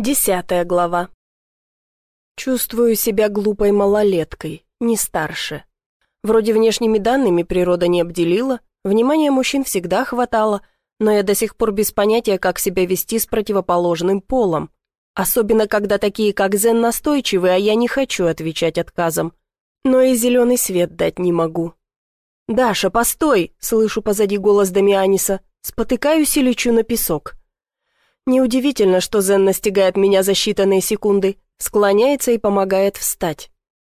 Десятая глава. Чувствую себя глупой малолеткой, не старше. Вроде внешними данными природа не обделила, внимания мужчин всегда хватало, но я до сих пор без понятия, как себя вести с противоположным полом. Особенно, когда такие, как Зен, настойчивы, а я не хочу отвечать отказом. Но и зеленый свет дать не могу. «Даша, постой!» — слышу позади голос Дамианиса. Спотыкаюсь и лечу на песок. Неудивительно, что Зен настигает меня за считанные секунды, склоняется и помогает встать.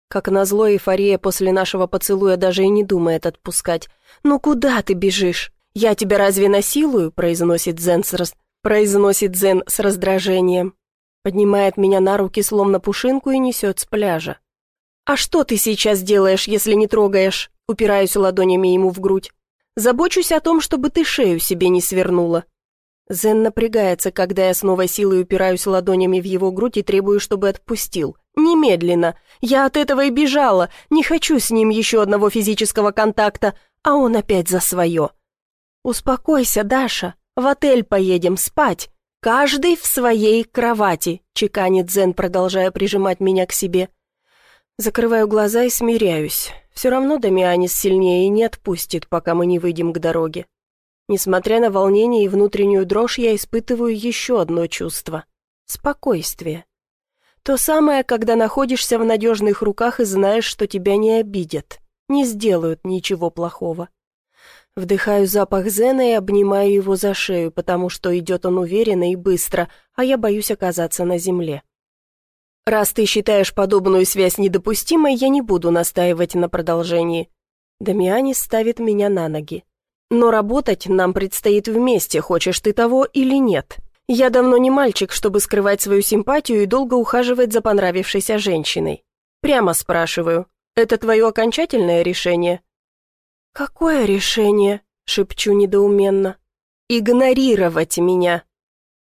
Как назло, эйфория после нашего поцелуя даже и не думает отпускать. «Ну куда ты бежишь? Я тебя разве насилую?» произносит Зен с, раз... произносит Зен с раздражением. Поднимает меня на руки, словно пушинку, и несет с пляжа. «А что ты сейчас делаешь, если не трогаешь?» Упираюсь ладонями ему в грудь. «Забочусь о том, чтобы ты шею себе не свернула. Зен напрягается, когда я с новой силой упираюсь ладонями в его грудь и требую, чтобы отпустил. Немедленно. Я от этого и бежала. Не хочу с ним еще одного физического контакта, а он опять за свое. «Успокойся, Даша. В отель поедем спать. Каждый в своей кровати», — чеканит Зен, продолжая прижимать меня к себе. Закрываю глаза и смиряюсь. Все равно Дамианис сильнее и не отпустит, пока мы не выйдем к дороге. Несмотря на волнение и внутреннюю дрожь, я испытываю еще одно чувство — спокойствие. То самое, когда находишься в надежных руках и знаешь, что тебя не обидят, не сделают ничего плохого. Вдыхаю запах Зена и обнимаю его за шею, потому что идет он уверенно и быстро, а я боюсь оказаться на земле. Раз ты считаешь подобную связь недопустимой, я не буду настаивать на продолжении. Дамианис ставит меня на ноги. Но работать нам предстоит вместе, хочешь ты того или нет. Я давно не мальчик, чтобы скрывать свою симпатию и долго ухаживать за понравившейся женщиной. Прямо спрашиваю, это твое окончательное решение?» «Какое решение?» — шепчу недоуменно. «Игнорировать меня!»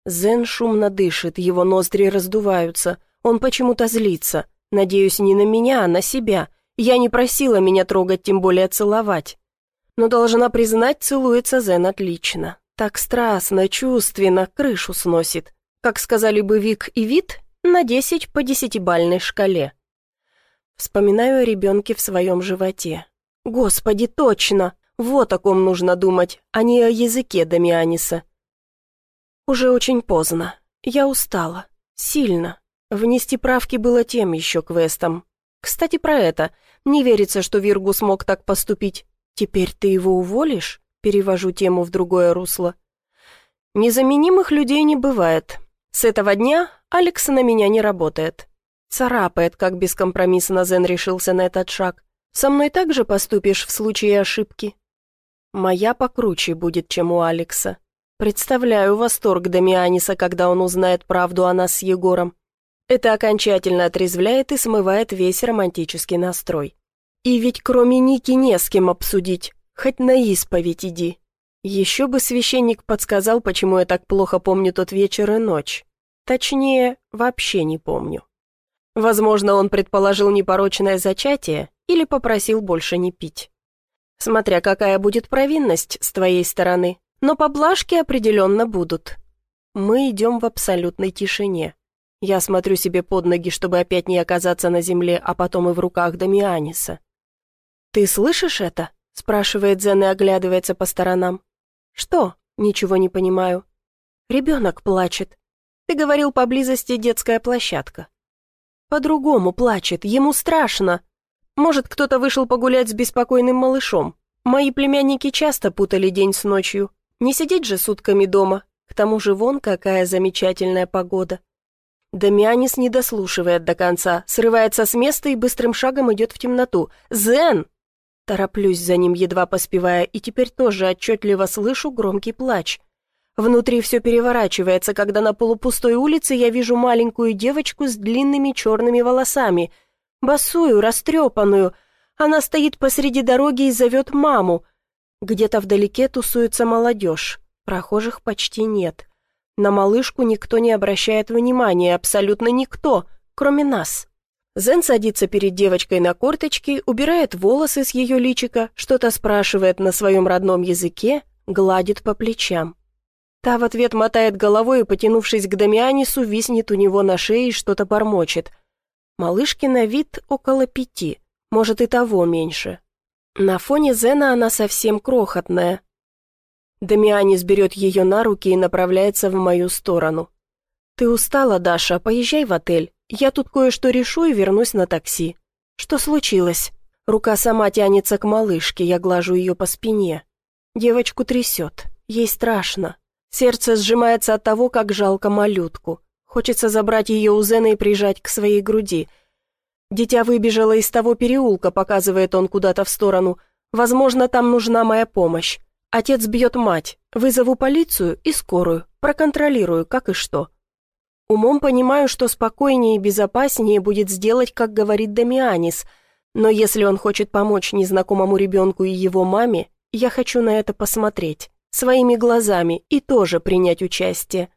Зен шумно дышит, его ноздри раздуваются. Он почему-то злится. Надеюсь, не на меня, а на себя. Я не просила меня трогать, тем более целовать но должна признать, целуется Зен отлично. Так страстно, чувственно, крышу сносит. Как сказали бы Вик и Вит, на десять по десятибальной шкале. Вспоминаю о ребенке в своем животе. Господи, точно! Вот о ком нужно думать, а не о языке Дамианиса. Уже очень поздно. Я устала. Сильно. Внести правки было тем еще квестом. Кстати, про это. Не верится, что Виргу смог так поступить. «Теперь ты его уволишь?» Перевожу тему в другое русло. «Незаменимых людей не бывает. С этого дня Алекс на меня не работает. Царапает, как бескомпромиссно Зен решился на этот шаг. Со мной так же поступишь в случае ошибки?» «Моя покруче будет, чем у Алекса. Представляю восторг Дамианиса, когда он узнает правду о нас с Егором. Это окончательно отрезвляет и смывает весь романтический настрой. И ведь кроме Ники не с кем обсудить, хоть на исповедь иди. Еще бы священник подсказал, почему я так плохо помню тот вечер и ночь. Точнее, вообще не помню. Возможно, он предположил непорочное зачатие или попросил больше не пить. Смотря какая будет провинность с твоей стороны, но поблажки определенно будут. Мы идем в абсолютной тишине. Я смотрю себе под ноги, чтобы опять не оказаться на земле, а потом и в руках Дамианиса. «Ты слышишь это?» — спрашивает Зен и оглядывается по сторонам. «Что?» — ничего не понимаю. «Ребенок плачет. Ты говорил, поблизости детская площадка». «По-другому плачет, ему страшно. Может, кто-то вышел погулять с беспокойным малышом. Мои племянники часто путали день с ночью. Не сидеть же сутками дома. К тому же вон какая замечательная погода». Дамианис не дослушивает до конца, срывается с места и быстрым шагом идет в темноту. «Зен!» Тороплюсь за ним, едва поспевая, и теперь тоже отчетливо слышу громкий плач. Внутри все переворачивается, когда на полупустой улице я вижу маленькую девочку с длинными черными волосами, босую, растрепанную. Она стоит посреди дороги и зовет маму. Где-то вдалеке тусуется молодежь, прохожих почти нет. На малышку никто не обращает внимания, абсолютно никто, кроме нас. Зен садится перед девочкой на корточки, убирает волосы с ее личика, что-то спрашивает на своем родном языке, гладит по плечам. Та в ответ мотает головой и, потянувшись к Дамианису, виснет у него на шее и что-то бормочет. Малышке на вид около пяти, может и того меньше. На фоне Зена она совсем крохотная. Дамианис берет ее на руки и направляется в мою сторону. «Ты устала, Даша, поезжай в отель. Я тут кое-что решу и вернусь на такси». «Что случилось?» Рука сама тянется к малышке, я глажу ее по спине. Девочку трясет, ей страшно. Сердце сжимается от того, как жалко малютку. Хочется забрать ее у Зена и прижать к своей груди. Дитя выбежало из того переулка, показывает он куда-то в сторону. Возможно, там нужна моя помощь. Отец бьет мать. Вызову полицию и скорую. Проконтролирую, как и что. Умом понимаю, что спокойнее и безопаснее будет сделать, как говорит Дамианис – но если он хочет помочь незнакомому ребенку и его маме, я хочу на это посмотреть, своими глазами, и тоже принять участие.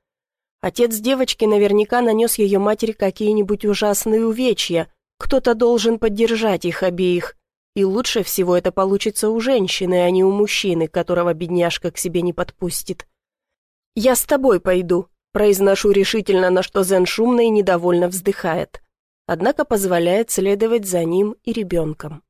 Отец девочки наверняка нанес ее матери какие-нибудь ужасные увечья, кто-то должен поддержать их обеих. И лучше всего это получится у женщины, а не у мужчины, которого бедняжка к себе не подпустит. «Я с тобой пойду», – произношу решительно, на что Зен шумно и недовольно вздыхает однако позволяет следовать за ним и ребенком.